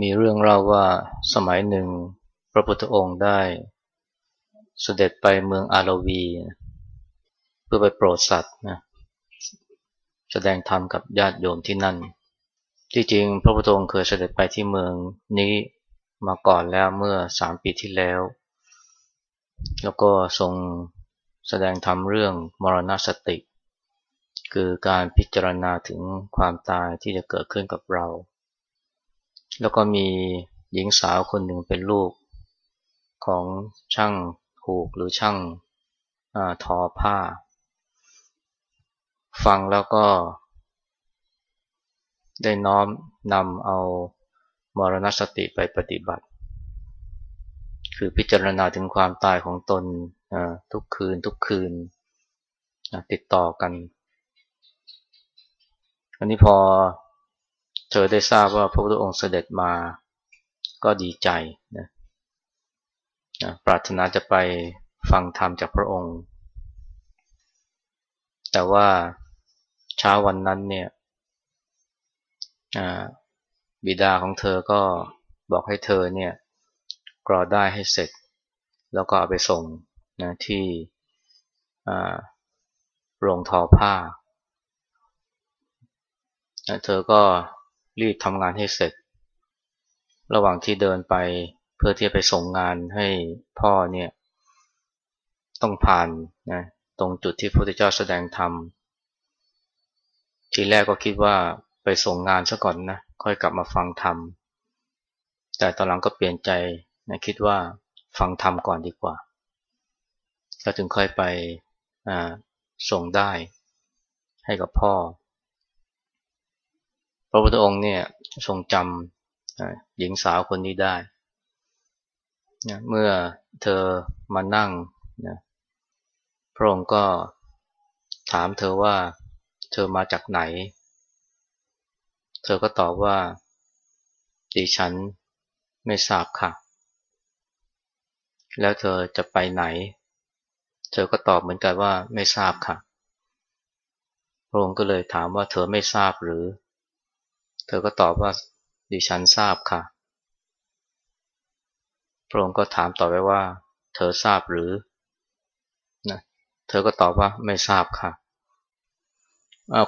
มีเรื่องเล่าว่าสมัยหนึ่งพระพุทธองค์ได้เสด็จไปเมืองอาราวี เพื่อไปโปรดสัตว์นะแสดงธรรมกับญาติโยมที่นั่น ที่จริงพระพุทธองค์เคยเสด็จไปที่เมืองนี้มาก่อนแล้วเมื่อสามปีที่แล้ว แล้วก็ทรงแสดงธรรมเรื่องมรณสติ คือการพิจารณาถึงความตายที่จะเกิดขึ้นกับเรา แล้วก็มีหญิงสาวคนหนึ่งเป็นลูกของช่างหูกหรือช่างอทอผ้า ฟังแล้วก็ ได้น้อมนำเอามรณสติไปปฏิบัติ คือพิจารณาถึงความตายของตนทุกคืนทุกคืนติดต่อกัน อันนี้พอ เธอได้ทราบว่าพระพุทธองค์เสด็จมาก็ดีใจนะนะปรารถนาจะไปฟังธรรมจากพระองค์ แต่ว่าเช้าวันนั้นเนี่ยบิดาของเธอก็บอกให้เธอเนี่ยกรอได้ให้เสร็จ แล้วก็เอาไปส่งนะที่โรงทอผ้า เธอก็ รีบทำงานให้เสร็จ ระหว่างที่เดินไปเพื่อที่จะไปส่งงานให้พ่อเนี่ย ต้องผ่านนะตรงจุดที่พระพุทธเจ้าแสดงธรรมทีแรกก็คิดว่าไปส่งงานซะก่อนนะค่อยกลับมาฟังธรรมแต่ตอนหลังก็เปลี่ยนใจนะคิดว่าฟังธรรมก่อนดีกว่าก็ถึงค่อยไปส่งได้ให้กับพ่อ พระพุทธองค์เนี่ยทรงจำหญิงสาวคนนี้ได้เมื่อเธอมานั่งนะพระองค์ก็ถามเธอว่าเธอมาจากไหน เธอก็ตอบว่าดิฉันไม่ทราบค่ะ แล้วเธอจะไปไหน เธอก็ตอบเหมือนกันว่าไม่ทราบค่ะ พระองค์ก็เลยถามว่าเธอไม่ทราบหรือ ธอก็ตอบว่าดิฉันทราบค่ะ พระองค์ก็ถามต่อไปว่า เธอทราบหรือนะเธอก็ตอบว่าไม่ทราบค่ะ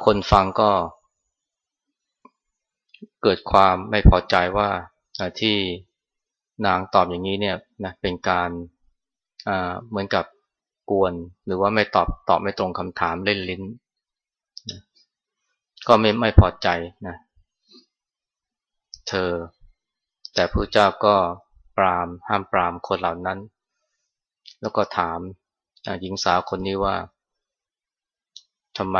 คนฟังก็ เกิดความไม่พอใจว่าที่นางตอบอย่างนี้เนี่ยนะเป็นการเหมือนกับกวน หรือว่าไม่ตอบตอบไม่ตรงคำถามเล่นลิ้นนะก็ไม่ไม่พอใจนะ เธอ แต่พระเจ้าก็ปรามห้ามปรามคนเหล่านั้น แล้วก็ถามหญิงสาวคนนี้ว่าทำไม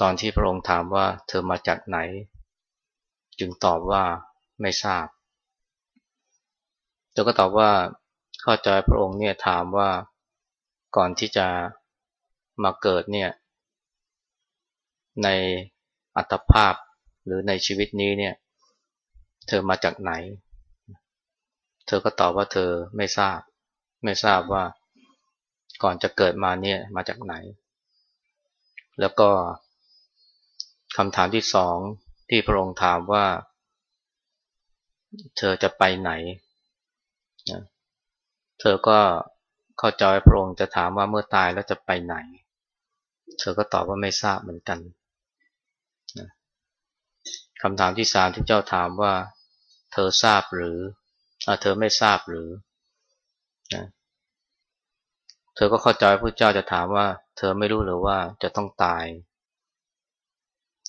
ตอนที่พระองค์ถามว่าเธอมาจากไหน จึงตอบว่าไม่ทราบเธอก็ตอบว่าเข้าใจพระองค์เนี่ยถามว่าก่อนที่จะมาเกิดเนี่ยในอัตภาพ หรือในชีวิตนี้เนี่ย เธอมาจากไหน เธอก็ตอบว่าเธอไม่ทราบ ไม่ทราบว่าก่อนจะเกิดมาเนี่ยมาจากไหน แล้วก็คำถามที่สองที่พระองค์ถามว่า เธอจะไปไหน เธอก็เข้าใจพระองค์จะถามว่าเมื่อตายแล้วจะไปไหน เธอก็ตอบว่าไม่ทราบเหมือนกัน คำถามที่สามที่เจ้าถามว่า เธอทราบหรือเธอไม่ทราบหรือนะเธอก็เข้าใจพระเจ้าจะถามว่า เธอไม่รู้หรือว่าจะต้องตาย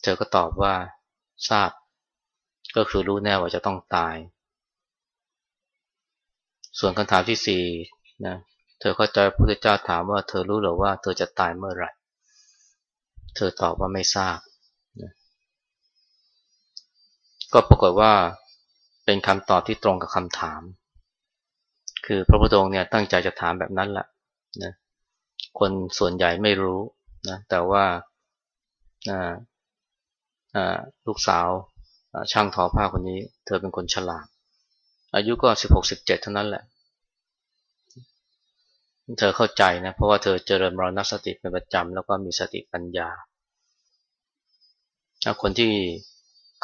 เธอก็ตอบว่า ทราบ ก็คือรู้แน่ว่าจะต้องตาย ส่วนคำถามที่สี่นะเธอเข้าใจพระพุทธเจ้าถามว่า เธอรู้หรือว่าเธอจะตายเมื่อไหร่ เธอตอบว่าไม่ทราบ ก็ปรากฏว่าเป็นคำตอบที่ตรงกับคำถาม คือพระพุทธองค์เนี่ยตั้งใจจะถามแบบนั้นแหละนะคนส่วนใหญ่ไม่รู้นะแต่ว่าลูกสาวช่างทอผ้าคนนี้ เธอเป็นคนฉลาด อายุก็สิบหกสิบเจ็ดเท่านั้นแหละ เธอเข้าใจนะเพราะว่าเธอเจริญมรณสติเป็นประจำแล้วก็มีสติปัญญาคนที่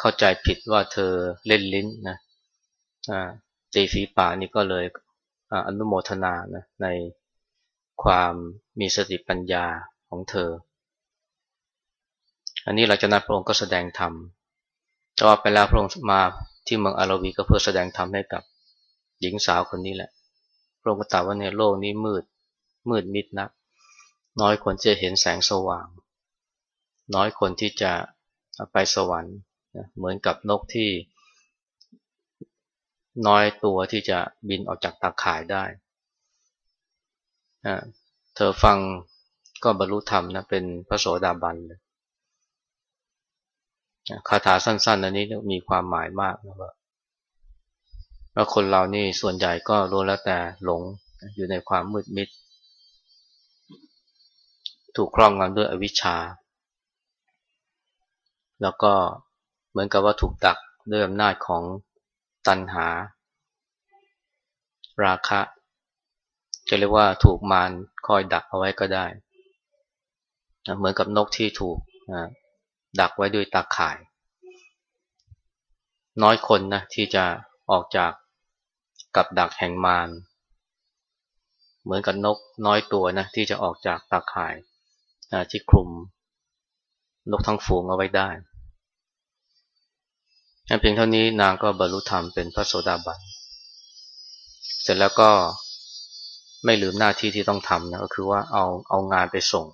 เข้าใจผิดว่าเธอเล่นลิ้นนะตีฝีปานี่ก็เลยอนุโมทนานะในความมีสติปัญญาของเธอ อันนี้หลังจากนั้นพระองค์ก็แสดงธรรมต่อไปแล้วพระองค์มาที่เมืองอาราวีก็เพื่อแสดงธรรมให้กับหญิงสาวคนนี้แหละ พระองค์ก็ตรัสว่าในโลกนี้มืดมืดมิดนักน้อยคนจะเห็นแสงสว่าง น้อยคนที่จะไปสวรรค์ เหมือนกับนกที่น้อยตัวที่จะบินออกจากตาข่ายได้ เธอฟังก็บรรลุธรรมนะเป็นพระโสดาบันเลยคาถาสั้นๆอันนี้มีความหมายมากนะว่าว่าคนเรานี่ส่วนใหญ่ก็รู้แล้วแต่หลงอยู่ในความมืดมิด ถูกครอบงำด้วยอวิชชา แล้วก็ มือนกับว่าถูกดักด้วยอำนาจของตัณหา ราคะ จะเรียกว่าถูกมารคอยดักเอาไว้ก็ได้ เหมือนกับนกที่ถูกดักไว้ด้วยตาข่าย น้อยคนนะที่จะออกจากกับดักแห่งมารเหมือนกับนกน้อยตัวนะที่จะออกจากตาข่ายที่คลุมนกทั้งฝูงเอาไว้ได้ เพียงเท่านี้นางก็บรรลุธรรมเป็นพระโสดาบัน เสร็จแล้วก็ไม่ลืมหน้าที่ที่ต้องทำนะก็คือว่าเอาเอางานไปส่ง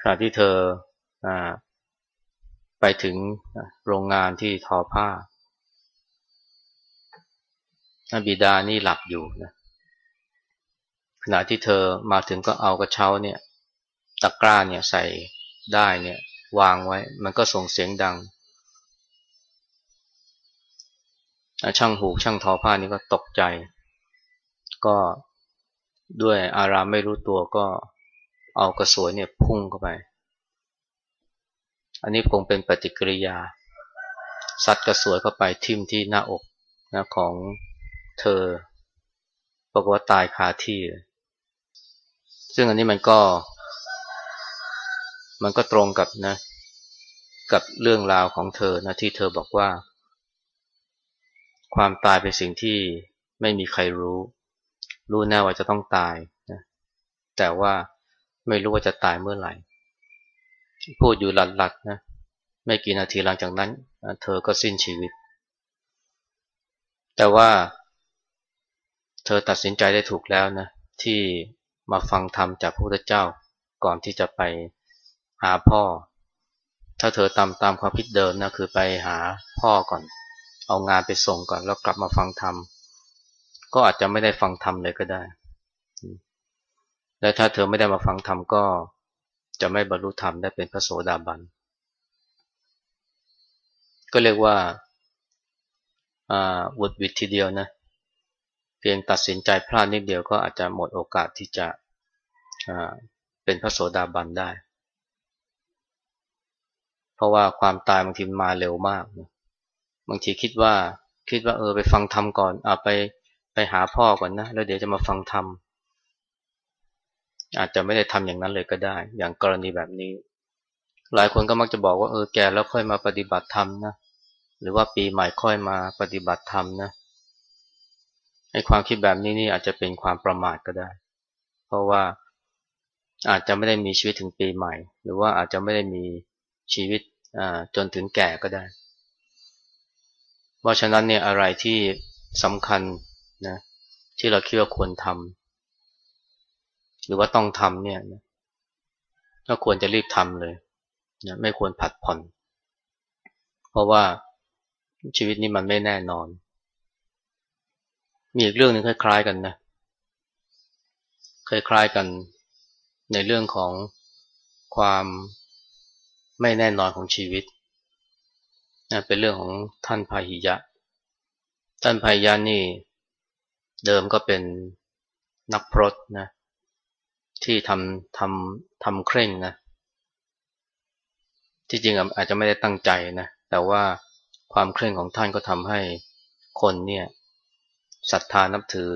ขณะที่เธออไปถึงโรงงานที่ทอผ้าบิดานี่หลับอยู่นะขณะที่เธอมาถึงก็เอากระเช้าเนี่ยตะกร้าเนี่ยใส่ได้เนี่ยวางไว้ มันก็ส่งเสียงดัง ช่างหูช่างทอผ้านี่ก็ตกใจ ก็ด้วยอารามไม่รู้ตัวก็เอากระสวยเนี่ยพุ่งเข้าไป อันนี้คงเป็นปฏิกิริยาซัดกระสวยเข้าไปทิ่มที่หน้าอกนะของเธอบอกว่าตายคาที่ ซึ่งอันนี้มันก็ มันก็ตรงกับนะ กับเรื่องราวของเธอนะที่เธอบอกว่า ความตายเป็นสิ่งที่ไม่มีใครรู้ รู้แน่ว่าจะต้องตายนะแต่ว่าไม่รู้ว่าจะตายเมื่อไหร่ พูดอยู่หลัดๆนะไม่กี่นาทีหลังจากนั้น เธอก็สิ้นชีวิต แต่ว่าเธอตัดสินใจได้ถูกแล้วนะที่มาฟังธรรมจากพระพุทธเจ้าก่อนที่จะไปหาพ่อ ถ้าเธอตามตามความคิดเดิมนะคือไปหาพ่อก่อน เอางานไปส่งก่อนแล้วกลับมาฟังธรรมก็อาจจะไม่ได้ฟังธรรมเลยก็ได้ และถ้าเธอไม่ได้มาฟังธรรมก็จะไม่บรรลุธรรมได้เป็นพระโสดาบัน ก็เรียกว่าวุดวิดทีเดียวนะ เพียงตัดสินใจพลาดนิดเดียวก็อาจจะหมดโอกาสที่จะเป็นพระโสดาบันได้ เพราะว่าความตายบางทีมาเร็วมากนะ บางทีคิดว่าคิดว่าเออไปฟังธรรมก่อนอ่าไปไปหาพ่อก่อนนะแล้วเดี๋ยวจะมาฟังธรรมอาจจะไม่ได้ทำอย่างนั้นเลยก็ได้ อย่างกรณีแบบนี้ หลายคนก็มักจะบอกว่าเออแกแล้วค่อยมาปฏิบัติธรรมนะหรือว่าปีใหม่ค่อยมาปฏิบัติธรรมนะให้ความคิดแบบนี้นี่อาจจะเป็นความประมาทก็ได้ เพราะว่าอาจจะไม่ได้มีชีวิตถึงปีใหม่ หรือว่าอาจจะไม่ได้มีชีวิตจนถึงแก่ก็ได้ ราะฉะนั้นเนี่ยอะไรที่สำคัญนะที่เราคิดว่าควรทำหรือว่าต้องทำเนี่ยก็ควรจะรีบทำเลยนะไม่ควรผัดผ่อน เพราะว่าชีวิตนี้มันไม่แน่นอน มีอีกเรื่องหนึ่งคล้ายๆกันนะคล้ายๆกันในเรื่องของความไม่แน่นอนของชีวิต นะเป็นเรื่องของท่านพาหิยะ ท่านพาหิยะนี่เดิมก็เป็นนักพรตนะที่ทำทำทำเคร่งนะที่จริงอาจจะไม่ได้ตั้งใจนะแต่ว่าความเคร่งของท่านก็ทำให้คนเนี่ยศรัทธานับถือ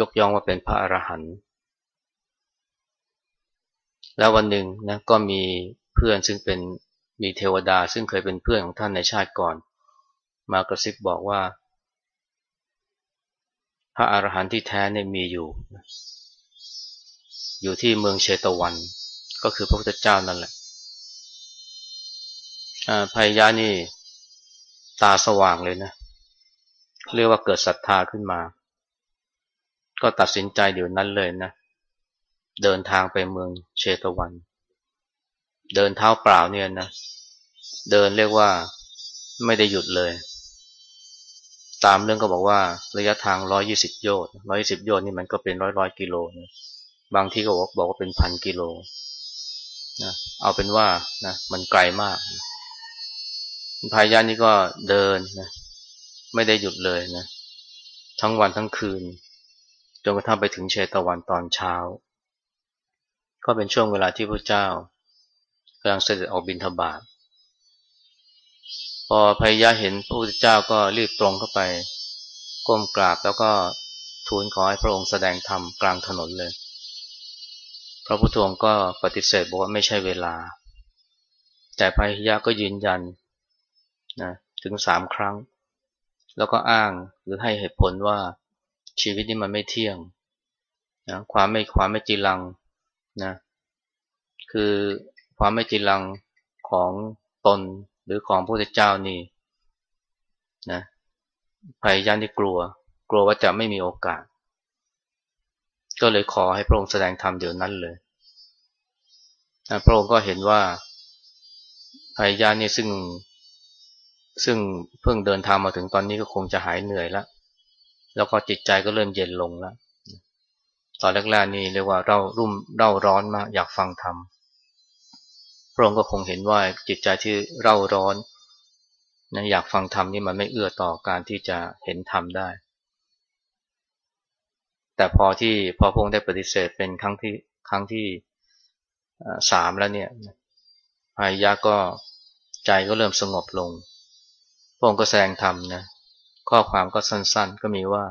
ยกย่องว่าเป็นพระอรหันต์แล้ววันหนึ่งนะก็มีเพื่อนซึ่งเป็น มีเทวดาซึ่งเคยเป็นเพื่อนของท่านในชาติก่อน มากระซิบบอกว่า พระอรหันต์ที่แท้เนี่ยมีอยู่ อยู่ที่เมืองเชตวัน ก็คือพระพุทธเจ้านั่นแหละพายานี่ตาสว่างเลยนะ เรียกว่าเกิดศรัทธาขึ้นมา ก็ตัดสินใจเดี๋ยวนั้นเลยนะ เดินทางไปเมืองเชตวันเดินเท้าเปล่าเนี่ยนะ เดินเรียกว่าไม่ได้หยุดเลย ตามเรื่องก็บอกว่าระยะทาง120โยชน์120โยชน์นี่มันก็เป็นร้อยร้อยกิโลนะบางที่ก็บอกบอกว่าเป็นพันกิโลนะเอาเป็นว่านะมันไกลมากพายานี่ก็เดินนะไม่ได้หยุดเลยนะทั้งวันทั้งคืนจนกระทั่งไปถึงเชตวันตอนเช้า ก็เป็นช่วงเวลาที่พระเจ้า กำลังเสด็จออกบินทบาทพอพายาเห็นพระพุทธเจ้าก็รีบตรงเข้าไป ก้มกราบแล้วก็ทูลขอให้พระองค์แสดงธรรมกลางถนนเลย พระพุทธองค์ก็ปฏิเสธบอกว่าไม่ใช่เวลา แต่พายาก็ยืนยันนะถึงสามครั้ง แล้วก็อ้างหรือให้เหตุผลว่าชีวิตนี้มันไม่เที่ยงนะความไม่ความไม่จีรังนะคือ ความไม่จีรังของตนหรือของพระพุทธเจ้านี่นะพยายามที่กลัว กลัวว่าจะไม่มีโอกาส ก็เลยขอให้พระองค์แสดงธรรมเดี๋ยวนั้นเลยนะพระองค์ก็เห็นว่าพยายามนี่ซึ่งซึ่งเพิ่งเดินทางมาถึงตอนนี้ก็คงจะหายเหนื่อยแล้ว แล้วก็จิตใจก็เริ่มเย็นลงแล้ว ตอนแรกๆนี่เรียกว่าเรารุ่มเร่าร้อนมากอยากฟังธรรม พระองค์ก็คงเห็นว่าจิตใจที่เร่าร้อนนะอยากฟังธรรมนี่มันไม่เอื้อต่อการที่จะเห็นธรรมได้ แต่พอที่พอพระองค์ได้ปฏิเสธเป็นครั้งที่ครั้งที่สามแล้วเนี่ยพายะก็ใจก็เริ่มสงบลง พระองค์ก็แสดงธรรมนะ ข้อความก็สั้นๆ ก็มีว่า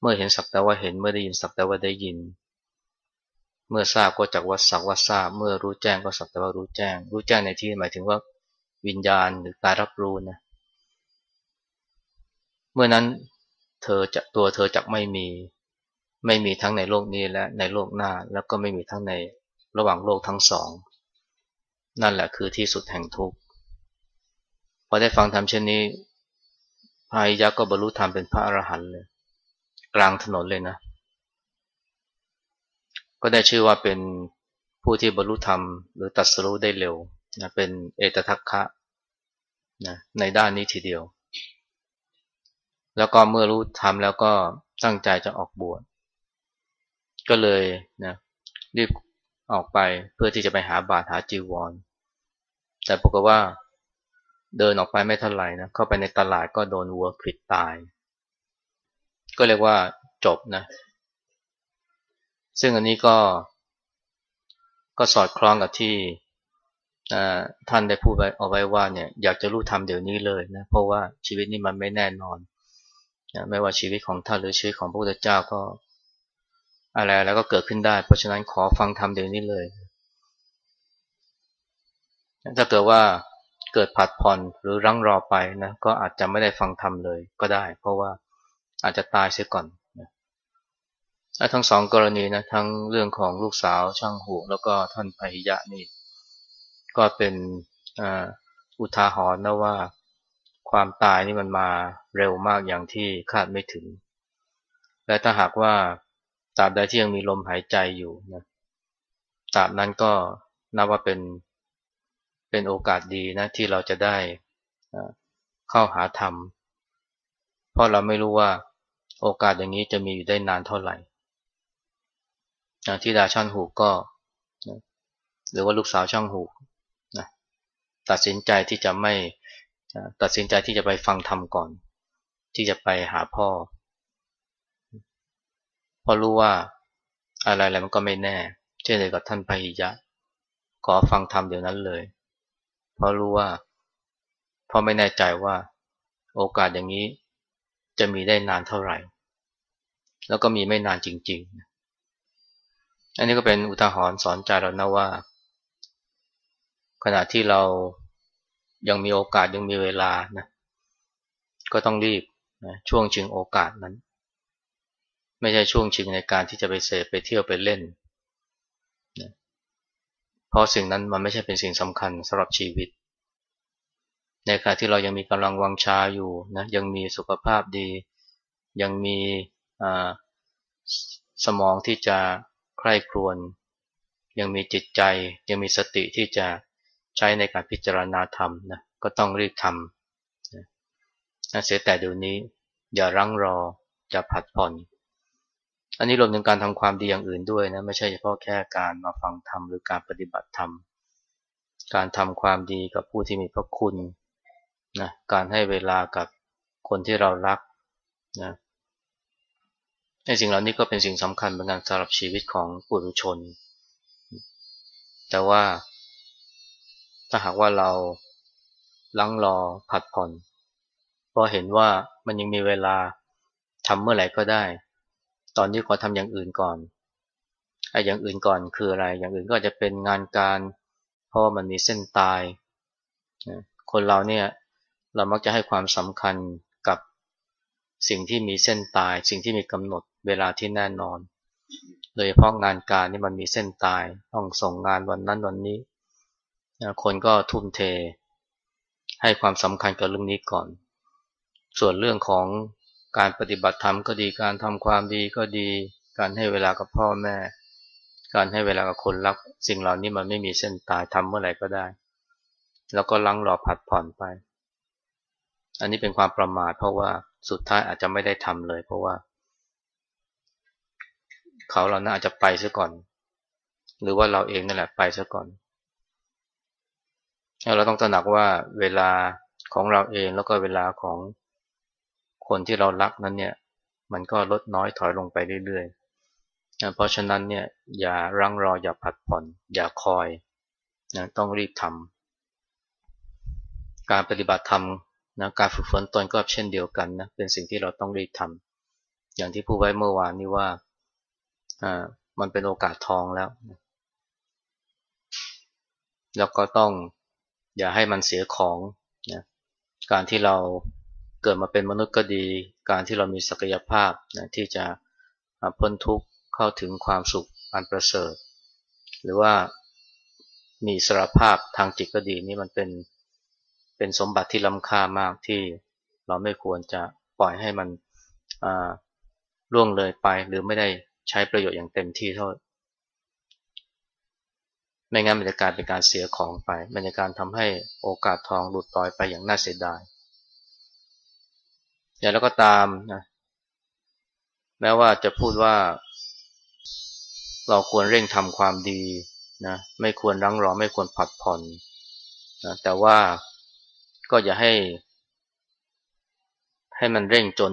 เมื่อเห็นสักแต่ว่าเห็น เมื่อได้ยินสักแต่ว่าได้ยิน เมื่อทราบก็จักว่าสักว่าทราบ เมื่อรู้แจ้งก็สักแต่ว่ารู้แจ้ง รู้แจ้งในที่หมายถึงว่าวิญญาณหรือการรับรู้นะ เมื่อนั้นเธอจะตัวเธอจักไม่มี ไม่มีทั้งในโลกนี้และในโลกหน้า แล้วก็ไม่มีทั้งในระหว่างโลกทั้งสอง นั่นแหละคือที่สุดแห่งทุกข์ พอได้ฟังธรรมเช่นนี้พายยักษ์ก็บรรลุธรรมเป็นพระอรหันต์เลย กลางถนนเลยนะ ก็ได้ชื่อว่าเป็นผู้ที่บรรลุธรรม หรือตัดสู้ได้เร็วนะเป็นเอตทัคคะนะในด้านนี้ทีเดียว แล้วก็เมื่อรู้ธรรมแล้วก็ตั้งใจจะออกบวชก็เลยนะรีบออกไปเพื่อที่จะไปหาบาทหาจีวร แต่ปรากฏว่าเดินออกไปไม่เท่าไหร่นะเข้าไปในตลาดก็โดนวัวขิดตาย ก็เรียกว่าจบนะ ซึ่งอันนี้ก็ก็สอดคล้องกับที่ท่านได้พูดเอาไว้ว่าเนี่ยอยากจะรู้ทำเดี๋ยวนี้เลยนะเพราะว่าชีวิตนี้มันไม่แน่นอนนะไม่ว่าชีวิตของท่านหรือชีวิตของพระพุทธเจ้าก็ อะไรแล้วก็เกิดขึ้นได้ เพราะฉะนั้นขอฟังทำเดี๋ยวนี้เลยถ้าเกิดว่าเกิดผัดผ่อนหรือรั้งรอไปนะก็อาจจะไม่ได้ฟังธรรมเลยก็ได้ เพราะว่าอาจจะตายเสียก่อน ทั้งสองกรณีนะทั้งเรื่องของลูกสาวช่างหูแล้วก็ท่านพหิยะนี่ ก็เป็นอุทาหรณ์นะว่า ความตายนี่มันมาเร็วมากอย่างที่คาดไม่ถึง และถ้าหากว่าตราบใดที่ยังมีลมหายใจอยู่นะตราบนั้นก็นับว่าเป็นเป็นโอกาสดีนะที่เราจะได้เข้าหาธรรม เพราะเราไม่รู้ว่าโอกาสอย่างนี้จะมีอยู่ได้นานเท่าไหร่ ที่ดาช่างหูก็ หรือว่าลูกสาวช่างหูนะตัดสินใจที่จะไม่ตัดสินใจที่จะไปฟังธรรมก่อน ที่จะไปหาพ่อเพราะรู้ว่าอะไรอะไรมันก็ไม่แน่ เช่นเดียวกับท่านพหิยะ ขอฟังธรรมเดี๋ยวนั้นเลย เพราะรู้ว่าเพราะไม่แน่ใจว่าโอกาสอย่างนี้จะมีได้นานเท่าไหร่ แล้วก็มีไม่นานจริงๆ อันนี้ก็เป็นอุทาหรณ์สอนใจเรานะว่า ขณะที่เรายังมีโอกาสยังมีเวลานะก็ต้องรีบนะช่วงชิงโอกาสนั้น ไม่ใช่ช่วงชิงในการที่จะไปเสพไปเที่ยวไปเล่นนะเพราะสิ่งนั้นมันไม่ใช่เป็นสิ่งสำคัญสำหรับชีวิต ในขณะที่เรายังมีกำลังวังชาอยู่นะยังมีสุขภาพดี ยังมีสมองที่จะ คร่ครวญยังมีจิตใจยังมีสติที่จะใช้ในการพิจารณาธรรมนะก็ต้องรีบทำนะเสียแต่เดี๋ยวนี้อย่ารั้งรอจะผัดผ่อน อันนี้รวมถึงการทำความดีอย่างอื่นด้วยนะไม่ใช่เฉพาะแค่การมาฟังธรรมหรือการปฏิบัติธรรม การทำความดีกับผู้ที่มีพระคุณนะการให้เวลากับคนที่เรารักนะ ในสิ่งเหล่านี้ก็เป็นสิ่งสำคัญเป็นการสำหรับชีวิตของปุถุชน แต่ว่าถ้าหากว่าเราลังรอผัดผ่อนพอเห็นว่ามันยังมีเวลาทำเมื่อไหร่ก็ได้ ตอนนี้ขอทำอย่างอื่นก่อนไอ้อย่างอื่นก่อนคืออะไร อย่างอื่นก็จะเป็นงานการ เพราะมันมีเส้นตาย คนเราเนี่ยเรามักจะให้ความสำคัญกับสิ่งที่มีเส้นตาย สิ่งที่มีกำหนด เวลาที่แน่นอน โดยเฉพาะงานการนี่มันมีเส้นตาย ต้องส่งงานวันนั้นวันนี้ คนก็ทุ่มเท ให้ความสำคัญกับเรื่องนี้ก่อน ส่วนเรื่องของการปฏิบัติธรรมก็ดี การทำความดีก็ดี การให้เวลากับพ่อแม่ การให้เวลากับคนรัก สิ่งเหล่านี้มันไม่มีเส้นตายทำเมื่อไหร่ก็ได้ แล้วก็ลังรอผัดผ่อนไป อันนี้เป็นความประมาทเพราะว่าสุดท้ายอาจจะไม่ได้ทำเลย เพราะว่า เขาเราน่าจจะไปซะก่อน หรือว่าเราเองนั่นแหละไปซะก่อน เราต้องตระหนักว่าเวลาของเราเองแล้วก็เวลาของคนที่เรารักนั้นเนี่ย มันก็ลดน้อยถอยลงไปเรื่อยๆ เพราะฉะนั้นเนี่ยอย่ารังรออย่าผัดผ่อน อย่าคอยนะต้องรีบทำการปฏิบัติธรรมนะการฝึกฝนตนก็เช่นเดียวกันนะเป็นสิ่งที่เราต้องรีบทำอย่างที่พูดไว้เมื่อวานนี้ว่า มันเป็นโอกาสทองแล้ว แล้วก็ต้องอย่าให้มันเสียของนะการที่เราเกิดมาเป็นมนุษย์ก็ดี การที่เรามีศักยภาพนะที่จะพ้นทุกข์เข้าถึงความสุขอันประเสริฐ หรือว่ามีสารภาพทางจิตก็ดีนี่มันเป็นเป็นสมบัติที่ล้ำค่ามากที่เราไม่ควรจะปล่อยให้มันล่วงเลยไปหรือไม่ได้ ใช้ประโยชน์อย่างเต็มที่เท่าไม่งั้นมันจะกลายเป็นการเสียของไป มันจะการทำให้โอกาสทองหลุดลอยไปอย่างน่าเสียดายอย่างแล้วก็ตามนะแม้ว่าจะพูดว่า เราควรเร่งทำความดีนะไม่ควรรังรอไม่ควรผัดผ่อนนะแต่ว่าก็อย่าให้ ให้มันเร่งจน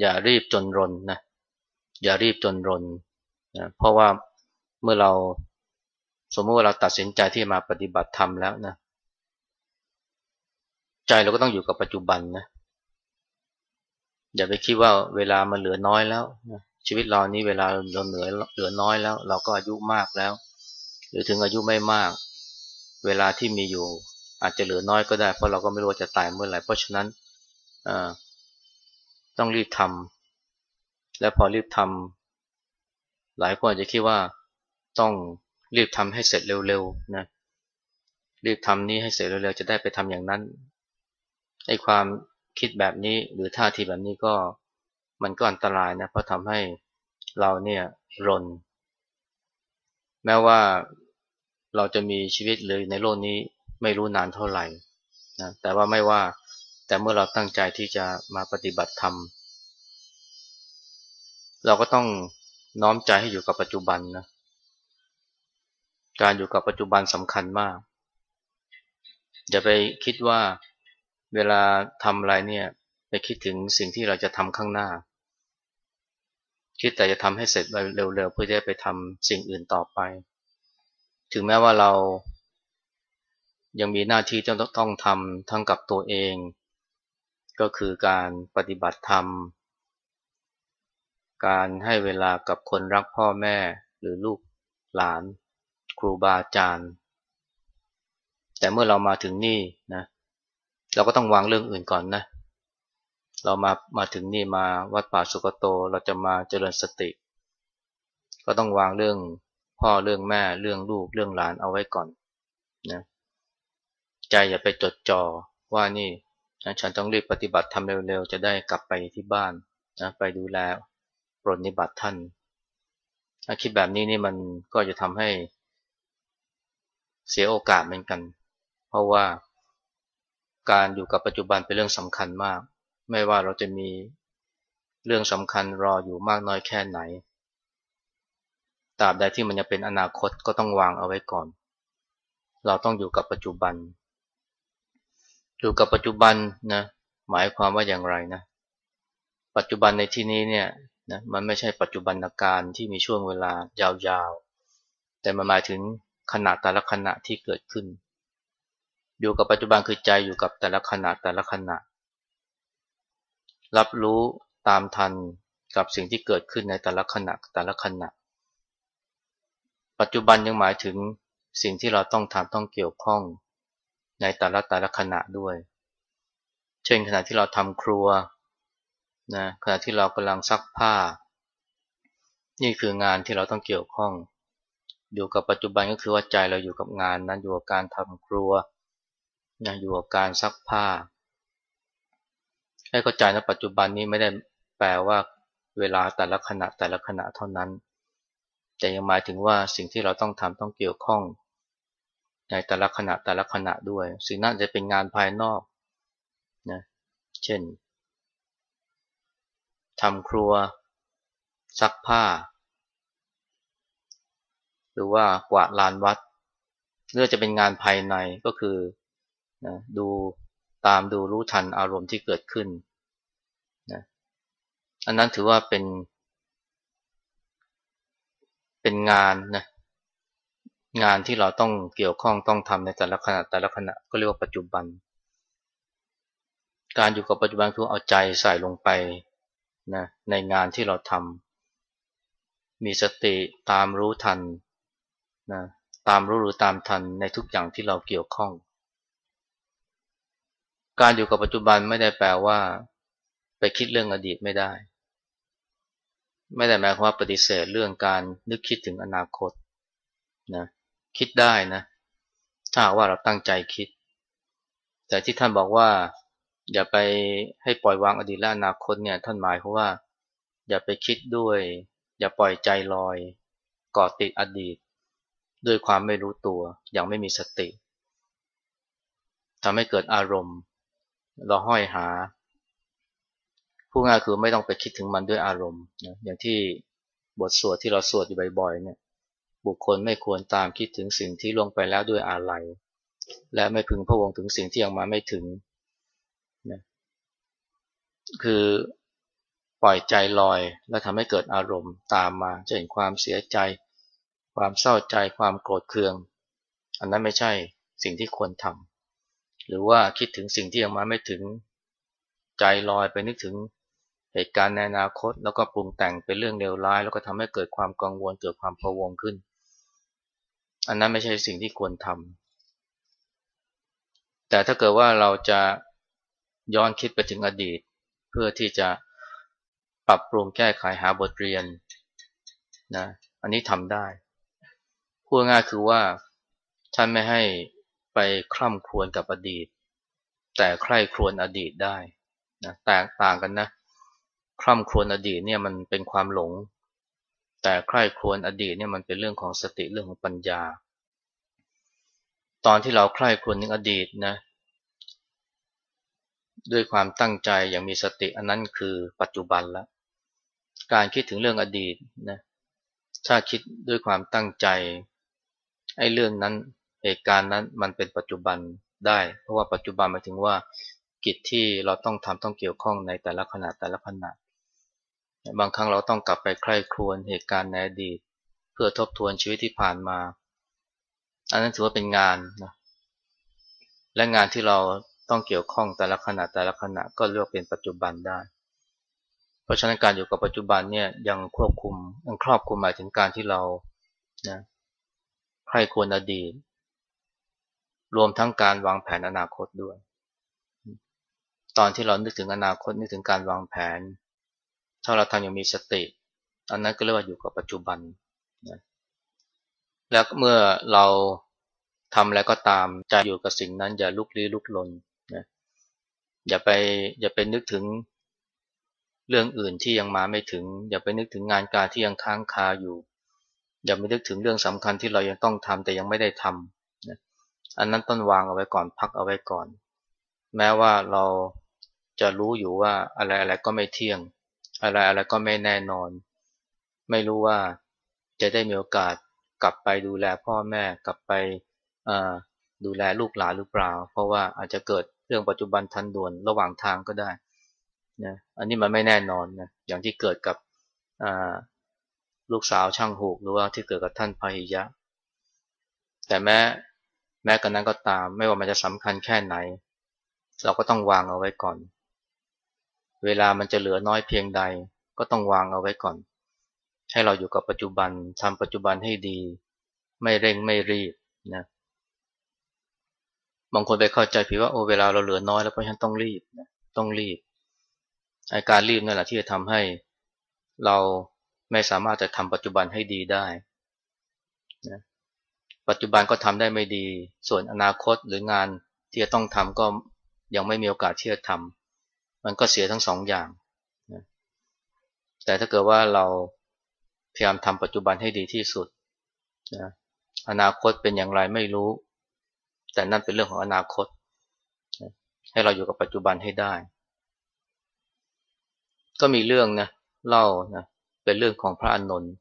อย่ารีบจนรนนะ อย่ารีบจนรนนะเพราะว่าเมื่อเราสมมติว่าเราตัดสินใจที่มาปฏิบัติธรรมแล้วนะ ใจเราก็ต้องอยู่กับปัจจุบันนะอย่าไปคิดว่าเวลามันเหลือน้อยแล้วนะชีวิตเรานี้เวลาเราเหลือเหลือน้อยแล้ว เราก็อายุมากแล้ว หรือถึงอายุไม่มาก เวลาที่มีอยู่ อาจจะเหลือน้อยก็ได้ เพราะเราก็ไม่รู้ว่าจะตายเมื่อไหร่เพราะฉะนั้นต้องรีบทำ และพอรีบทำหลายคนอาจจะคิดว่าต้องรีบทำให้เสร็จเร็วๆนะรีบทำนี้ให้เสร็จเร็วๆจะได้ไปทำอย่างนั้นไอ้ความคิดแบบนี้หรือท่าทีแบบนี้ก็มันก็อันตรายนะเพราะทำให้เราเนี่ยรน แม้ว่าเราจะมีชีวิตเลยในโลกนี้ไม่รู้นานเท่าไหร่นะแต่ว่าไม่ว่าแต่เมื่อเราตั้งใจที่จะมาปฏิบัติธรรม เราก็ต้องน้อมใจให้อยู่กับปัจจุบันนะ การอยู่กับปัจจุบันสำคัญมาก อย่าไปคิดว่าเวลาทำอะไรเนี่ย ไปคิดถึงสิ่งที่เราจะทำข้างหน้า คิดแต่จะทำให้เสร็จเร็วๆเพื่อจะไปทำสิ่งอื่นต่อไป ถึงแม้ว่าเรายังมีหน้าที่ต้องต้องทำทั้งกับตัวเอง ก็คือการปฏิบัติธรรม การให้เวลากับคนรักพ่อแม่หรือลูกหลาน ครูบาอาจารย์ แต่เมื่อเรามาถึงนี่นะเราก็ต้องวางเรื่องอื่นก่อนนะ เรามามาถึงนี่มาวัดป่าสุกโตเราจะมาเจริญสติ ก็ต้องวางเรื่องพ่อเรื่องแม่เรื่องลูกเรื่องหลานเอาไว้ก่อนนะใจอย่าไปจดจ่อว่านี่ฉันต้องรีบปฏิบัติทำเร็วๆ จะได้กลับไปที่บ้านนะไปดูแล ปรนนิบัติท่าน ถ้าคิดแบบนี้นี่มันก็จะทำให้เสียโอกาสเหมือนกัน เพราะว่าการอยู่กับปัจจุบันเป็นเรื่องสำคัญมาก ไม่ว่าเราจะมีเรื่องสำคัญรออยู่มากน้อยแค่ไหนตราบใดที่มันจะเป็นอนาคตก็ต้องวางเอาไว้ก่อน เราต้องอยู่กับปัจจุบัน อยู่กับปัจจุบันนะหมายความว่าอย่างไรนะ ปัจจุบันในที่นี้เนี่ย นะมันไม่ใช่ปัจจุบันการที่มีช่วงเวลายาวๆ แต่มันหมายถึงขณะแต่ละขณะที่เกิดขึ้น อยู่กับปัจจุบันคือใจอยู่กับแต่ละขณะแต่ละขณะ รับรู้ตามทันกับสิ่งที่เกิดขึ้นในแต่ละขณะแต่ละขณะ ปัจจุบันยังหมายถึงสิ่งที่เราต้องทำต้องเกี่ยวข้องในแต่ละแต่ละขณะด้วย เช่นขณะที่เราทำครัว นะขณะที่เรากำลังซักผ้า นี่คืองานที่เราต้องเกี่ยวข้อง อยู่กับปัจจุบันก็คือว่าใจเราอยู่กับงานนั้นอยู่กับการทำครัวนะอยู่กับการซักผ้า ให้เข้าใจนะปัจจุบันนี้ไม่ได้แปลว่าเวลาแต่ละขณะแต่ละขณะเท่านั้น แต่ยังหมายถึงว่าสิ่งที่เราต้องทำต้องเกี่ยวข้อง ในแต่ละขณะแต่ละขณะด้วย สิ่งนั้นจะเป็นงานภายนอกนะเช่น ทำครัว ซักผ้า หรือว่ากวาดลานวัดเรือจะเป็นงานภายในก็คือนะดูตามดูรู้ทันอารมณ์ที่เกิดขึ้นนะอันนั้นถือว่าเป็น เป็นงานนะงานที่เราต้องเกี่ยวข้องต้องทำในแต่ละขณะแต่ละขณะก็เรียกว่าปัจจุบัน การอยู่กับปัจจุบันคือเอาใจใส่ลงไป นะในงานที่เราทำมีสติตามรู้ทันนะตามรู้หรือตามทันในทุกอย่างที่เราเกี่ยวข้อง การอยู่กับปัจจุบันไม่ได้แปลว่า ไปคิดเรื่องอดีตไม่ได้ ไม่ได้หมายความว่าปฏิเสธเรื่องการนึกคิดถึงอนาคตนะคิดได้นะถ้าว่าเราตั้งใจคิด แต่ที่ท่านบอกว่า อย่าไปให้ปล่อยวางอดีตและอนาคตเนี่ยท่านหมายเพราะว่า อย่าไปคิดด้วย อย่าปล่อยใจลอยเกาะติดอดีต ด้วยความไม่รู้ตัว อย่างไม่มีสติทำให้เกิดอารมณ์ เราห้อยหาพูดง่ายคือไม่ต้องไปคิดถึงมันด้วยอารมณ์นะอย่างที่บทสวดที่เราสวดอยู่บ่อยๆเนี่ย บุคคลไม่ควรตามคิดถึงสิ่งที่ล่วงไปแล้วด้วยอาลัยและไม่พึงพะวงถึงสิ่งที่ยังมาไม่ถึง คือปล่อยใจลอย แล้วทำให้เกิดอารมณ์ตามมาจะเห็นความเสียใจ ความเศร้าใจความโกรธเคือง อันนั้นไม่ใช่สิ่งที่ควรทำหรือว่าคิดถึงสิ่งที่ยังมาไม่ถึงใจลอยไปนึกถึงเหตุการณ์ในอนาคต แล้วก็ปรุงแต่งเป็นเรื่องเลวร้าย แล้วก็ทำให้เกิดความกังวลเกิดความพะวงขึ้น อันนั้นไม่ใช่สิ่งที่ควรทำแต่ถ้าเกิดว่าเราจะย้อนคิดไปถึงอดีต เพื่อที่จะปรับปรุงแก้ไขหาบทเรียนนะอันนี้ทำได้พูดง่ายคือว่าท่านไม่ให้ไปคร่ำครวญกับอดีต แต่ใคร่ครวญอดีตได้นะแตกต่างกันนะคร่ำครวญอดีตเนี่ยมันเป็นความหลง แต่ใคร่ครวญอดีตเนี่ยมันเป็นเรื่องของสติเรื่องของปัญญา ตอนที่เราใคร่ครวญถึงอดีตนะ ด้วยความตั้งใจอย่างมีสติอันนั้นคือปัจจุบันแล้วการคิดถึงเรื่องอดีตนะถ้าคิดด้วยความตั้งใจไอ้เรื่องนั้นเหตุการณ์นั้นมันเป็นปัจจุบันได้ เพราะว่าปัจจุบันหมายถึงว่ากิจที่เราต้องทำต้องเกี่ยวข้องในแต่ละขณะแต่ละขณะบางครั้งเราต้องกลับไปใคร่ครวญเหตุการณ์ในอดีต เพื่อทบทวนชีวิตที่ผ่านมา อันนั้นถือว่าเป็นงานนะและงานที่เรา ต้องเกี่ยวข้องแต่ละขณะแต่ละขณะก็เรียกเป็นปัจจุบันได้ เพราะฉะนั้นการอยู่กับปัจจุบันเนี่ยยังควบคุมยังครอบคุมหมายถึงการที่เรานะใครควรอดีต รวมทั้งการวางแผนอนาคตด้วย ตอนที่เรานึกถึงอนาคตนึกถึงการวางแผน ถ้าเราทำอย่างมีสติอันนั้นก็เรียกว่าอยู่กับปัจจุบันนะแล้วเมื่อเราทำอะไรก็ตามใจอยู่กับสิ่งนั้นอย่าลุกลี้ลุกลน อย่าไปอย่าไปนึกถึงเรื่องอื่นที่ยังมาไม่ถึง อย่าไปนึกถึงงานการที่ยังค้างคาอยู่ อย่าไปนึกถึงเรื่องสำคัญที่เรายังต้องทำแต่ยังไม่ได้ทำนะอันนั้นต้นวางเอาไว้ก่อนพักเอาไว้ก่อน แม้ว่าเราจะรู้อยู่ว่าอะไรอะไรก็ไม่เที่ยง อะไรอะไรก็ไม่แน่นอน ไม่รู้ว่าจะได้มีโอกาสกลับไปดูแลพ่อแม่กลับไปดูแลลูกหลานหรือเปล่า เพราะว่าอาจจะเกิด เรื่องปัจจุบันทันด่วนระหว่างทางก็ได้นะอันนี้มันไม่แน่นอนนะอย่างที่เกิดกับลูกสาวช่างหูกหรือว่าที่เกิดกับท่านพาหิยะ แต่แม้แม้กันนั้นก็ตาม ไม่ว่ามันจะสำคัญแค่ไหน เราก็ต้องวางเอาไว้ก่อน เวลามันจะเหลือน้อยเพียงใด ก็ต้องวางเอาไว้ก่อน ให้เราอยู่กับปัจจุบันทำปัจจุบันให้ดี ไม่เร่งไม่รีบนะ บางคนไปเข้าใจผิดว่าโอ้เวลาเราเหลือน้อยแล้วเพราะฉันต้องรีบต้องรีบอาการรีบนั่นแหละที่จะทำให้เราไม่สามารถจะทำปัจจุบันให้ดีได้นะปัจจุบันก็ทำได้ไม่ดี ส่วนอนาคตหรืองานที่จะต้องทำก็ยังไม่มีโอกาสที่จะทำมันก็เสียทั้งสองอย่างนะแต่ถ้าเกิดว่าเราพยายามทำปัจจุบันให้ดีที่สุดนะอนาคตเป็นอย่างไรไม่รู้ แต่นั่นเป็นเรื่องของอนาคต ให้เราอยู่กับปัจจุบันให้ได้ ก็มีเรื่องนะเล่านะเป็นเรื่องของพระอานนท์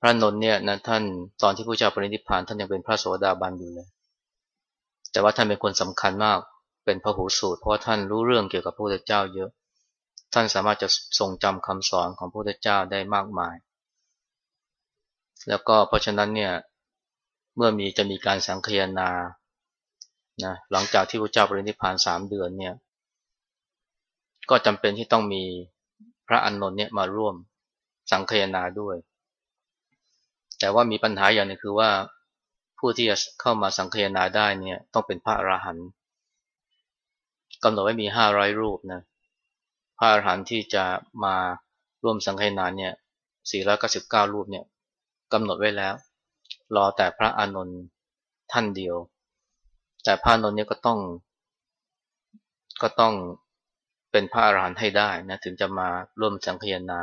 พระอานนท์เนี่ยนะท่านตอนที่พระเจ้าปรินิพพานท่านยังเป็นพระโสดาบันอยู่เลย แต่ว่าท่านเป็นคนสำคัญมากเป็นพระหูสูตร เพราะว่าท่านรู้เรื่องเกี่ยวกับพระพุทธเจ้าเยอะ ท่านสามารถจะทรงจำคำสอนของพระพุทธเจ้าได้มากมาย แล้วก็เพราะฉะนั้นเนี่ย เมื่อมีจะมีการสังคยนานะหลังจากที่พระเจ้าปรินิพพานสามเดือนเนี่ย ก็จำเป็นที่ต้องมีพระอานนท์เนี่ยมาร่วมสังคยนาด้วย แต่ว่ามีปัญหาอย่างนึงคือว่าผู้ที่จะเข้ามาสังคยนาได้เนี่ยต้องเป็นพระอรหันต์กำหนดไว้มีห้าร้อยรูปนะพระอรหันต์ที่จะมาร่วมสังคยนาเนี่ยสี่ร้อยเก้าสิบเก้ารูปเนี่ยกำหนดไว้แล้ว รอแต่พระอานนท์ท่านเดียว แต่พระอานนท์เนี่ยก็ต้องก็ต้องเป็นพระอรหันต์ให้ได้นะถึงจะมาร่วมสังคยนา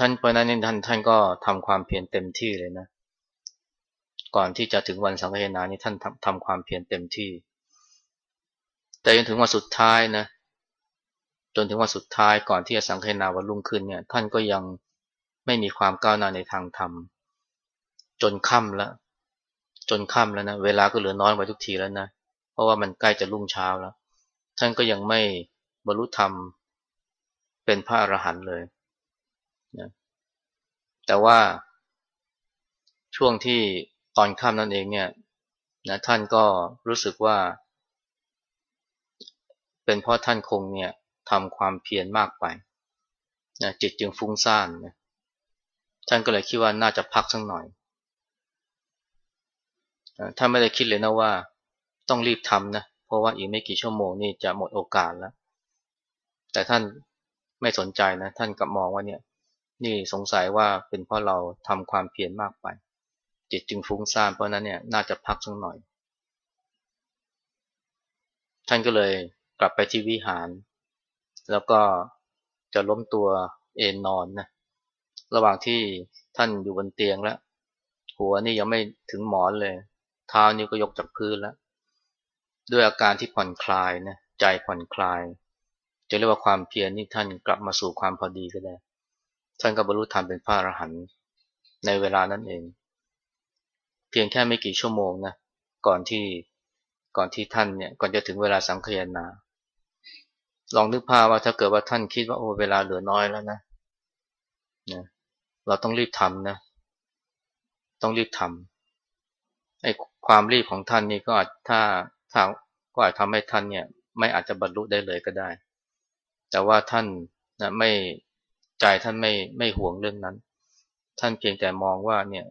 ท่านเพราะนั้นท่านท่านก็ทำความเพียรเต็มที่เลยนะ ก่อนที่จะถึงวันสังคยนานี้ท่านทำทำความเพียรเต็มที่ แต่จนถึงวันสุดท้ายนะ จนถึงวันสุดท้ายก่อนที่จะสังคยนาวันรุ่งขึ้นเนี่ย ท่านก็ยังไม่มีความก้าวหน้าในทางธรรม จนค่ำแล้ว จนค่ำแล้วนะ เวลาก็เหลือน้อยไปทุกทีแล้วนะ เพราะว่ามันใกล้จะรุ่งเช้าแล้ว ท่านก็ยังไม่บรรลุธรรมเป็นพระอรหันต์เลยนะแต่ว่าช่วงที่ตอนค่ำนั่นเองเนี่ยนะท่านก็รู้สึกว่า เป็นเพราะท่านคงเนี่ยทำความเพียรมากไปนะจิตจึงฟุ้งซ่านนะท่านก็เลยคิดว่าน่าจะพักสักหน่อย ท่าไม่ได้คิดเลยนะว่าต้องรีบทำนะ เพราะว่าอีกไม่กี่ชั่วโมงนี่จะหมดโอกาสแล้ว แต่ท่านไม่สนใจนะ ท่านกลับมองว่าเนี่ย นี่สงสัยว่าเป็นเพราะเราทำความเพียรมากไป จิตจึงฟุ้งซ่านเพราะนั้นเนี่ยน่าจะพักสักหน่อย ท่านก็เลยกลับไปที่วิหาร แล้วก็จะล้มตัวเอนนอนนะ ระหว่างที่ท่านอยู่บนเตียงแล้ว หัวนี่ยังไม่ถึงหมอนเลย เท้านี่ก็ยกจากพื้นแล้ว ด้วยอาการที่ผ่อนคลายนะใจผ่อนคลาย จะเรียกว่าความเพียรนี่ท่านกลับมาสู่ความพอดีก็ได้ ท่านก็บรรลุธรรมเป็นพระอรหันต์ในเวลานั้นเอง เพียงแค่ไม่กี่ชั่วโมงนะก่อนที่ก่อนที่ท่านเนี่ยก่อนจะถึงเวลาสังขยานาลองนึกภาพว่าถ้าเกิดว่าท่านคิดว่าโอ้เวลาเหลือน้อยแล้วนะนะ เราต้องรีบทำนะ ต้องรีบทำ ไอ้ความรีบของท่านนี่ก็อาจถ้าทาก็อาจทำให้ท่านเนี่ยไม่อาจจะบรรลุได้เลยก็ได้ แต่ว่าท่านนะไม่ใจท่านไม่ไม่ห่วงเรื่องนั้น ท่านเพียงแต่มองว่าเนี่ย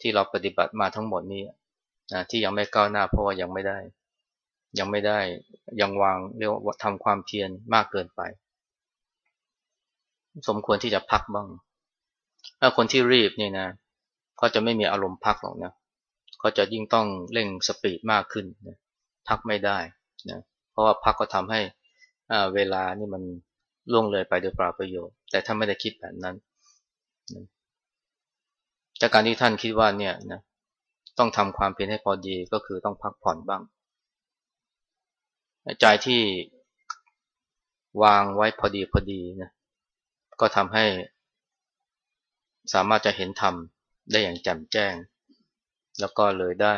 ที่เราปฏิบัติมาทั้งหมดนี้นะที่ยังไม่ก้าวหน้าเพราะว่ายังไม่ได้ ยังไม่ได้ยังวางเรียกว่าทำความเพียรมากเกินไป สมควรที่จะพักบ้างถ้าคนที่รีบเนี่ยนะก็จะไม่มีอารมณ์พักหรอกนะ ก็จะยิ่งต้องเร่งสปีดมากขึ้นนะพักไม่ได้นะเพราะว่าพักก็ทำให้เวลานี่มันล่วงเลยไปโดยเปล่าประโยชน์ แต่ถ้าไม่ได้คิดแบบนั้นจากการที่ท่านคิดว่าเนี่ยนะต้องทำความเพียรให้พอดีก็คือต้องพักผ่อนบ้างใจที่วางไว้พอดีพอดีนะก็ทำให้สามารถจะเห็นธรรมได้อย่างแจ่มแจ้ง แล้วก็เลยได้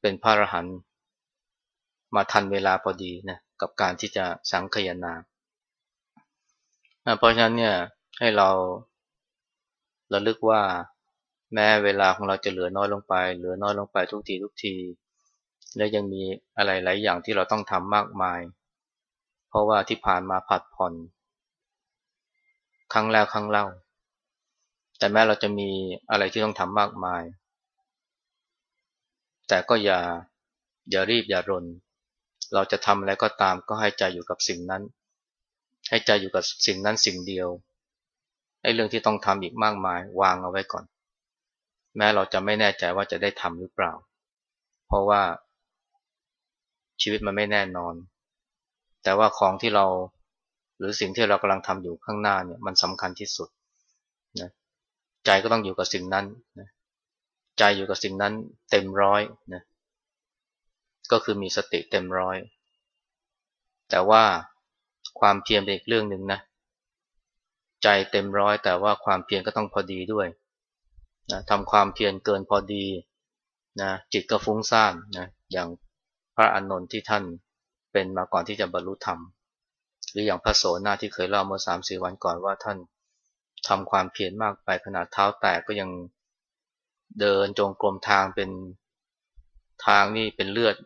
เป็นพระอรหันต์มาทันเวลาพอดีนะกับการที่จะสังคยนาเพราะฉะนั้นเนี่ยให้เราระลึกว่าแม้เวลาของเราจะเหลือน้อยลงไป เหลือน้อยลงไปทุกทีทุกที และยังมีอะไรหลายอย่างที่เราต้องทำมากมาย เพราะว่าที่ผ่านมาผัดผ่อน ครั้งแล้วครั้งเล่า แต่แม้เราจะมีอะไรที่ต้องทำมากมาย แต่ก็อย่าอย่ารีบอย่ารน เราจะทำอะไรก็ตามก็ให้ใจอยู่กับสิ่งนั้น ให้ใจอยู่กับสิ่งนั้นสิ่งเดียวไอ้เรื่องที่ต้องทำอีกมากมายวางเอาไว้ก่อน แม้เราจะไม่แน่ใจว่าจะได้ทำหรือเปล่า เพราะว่าชีวิตมันไม่แน่นอน แต่ว่าของที่เราหรือสิ่งที่เรากำลังทำอยู่ข้างหน้าเนี่ยมันสำคัญที่สุดนะ ใจก็ต้องอยู่กับสิ่งนั้นนะใจอยู่กับสิ่งนั้นเต็มร้อยนะก็คือมีสติเต็มร้อย แต่ว่าความเพียรเป็นอีกเรื่องหนึ่งนะใจเต็มร้อย แต่ว่าความเพียรก็ต้องพอดีด้วยนะทำความเพียรเกินพอดีนะจิตก็ฟุ้งซ่านนะอย่างพระอานนท์ที่ท่านเป็นมาก่อนที่จะบรรลุธรรม หรืออย่างพระโสนาที่เคยเล่าเมื่อสามสี่วันก่อนว่าท่าน ทำความเพียรมากไปขนาดเท้าแตกก็ยังเดินจงกรมทางเป็นทางนี่เป็นเลือด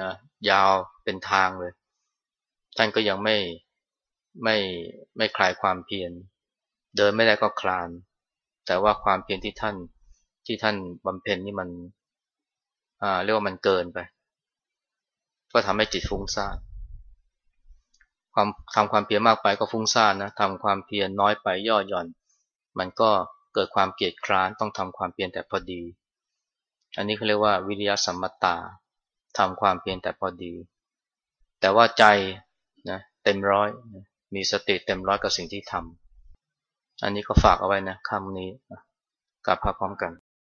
นะยาวเป็นทางเลย ท่านก็ยังไม่ไม่ไม่คลายความเพียรเดินไม่ได้ก็คลาน แต่ว่าความเพียรที่ท่านที่ท่านบำเพ็ญนี่มันอ่าเรียกว่ามันเกินไป ก็ทำให้จิตฟุ้งซ่าน ความทำความเพียรมากไปก็ฟุ้งซ่านนะทำความเพียรน้อยไปย่อหย่อน มันก็เกิดความเกียดคร้านต้องทำความเพียรแต่พอดี อันนี้เขาเรียกว่าวิริยะสัมมตาทำความเพียรแต่พอดี แต่ว่าใจนะเต็มร้อยมีสติเต็มร้อยกับสิ่งที่ทำอันนี้ก็ฝากเอาไว้นะคำนี้กับพาพร้อมกัน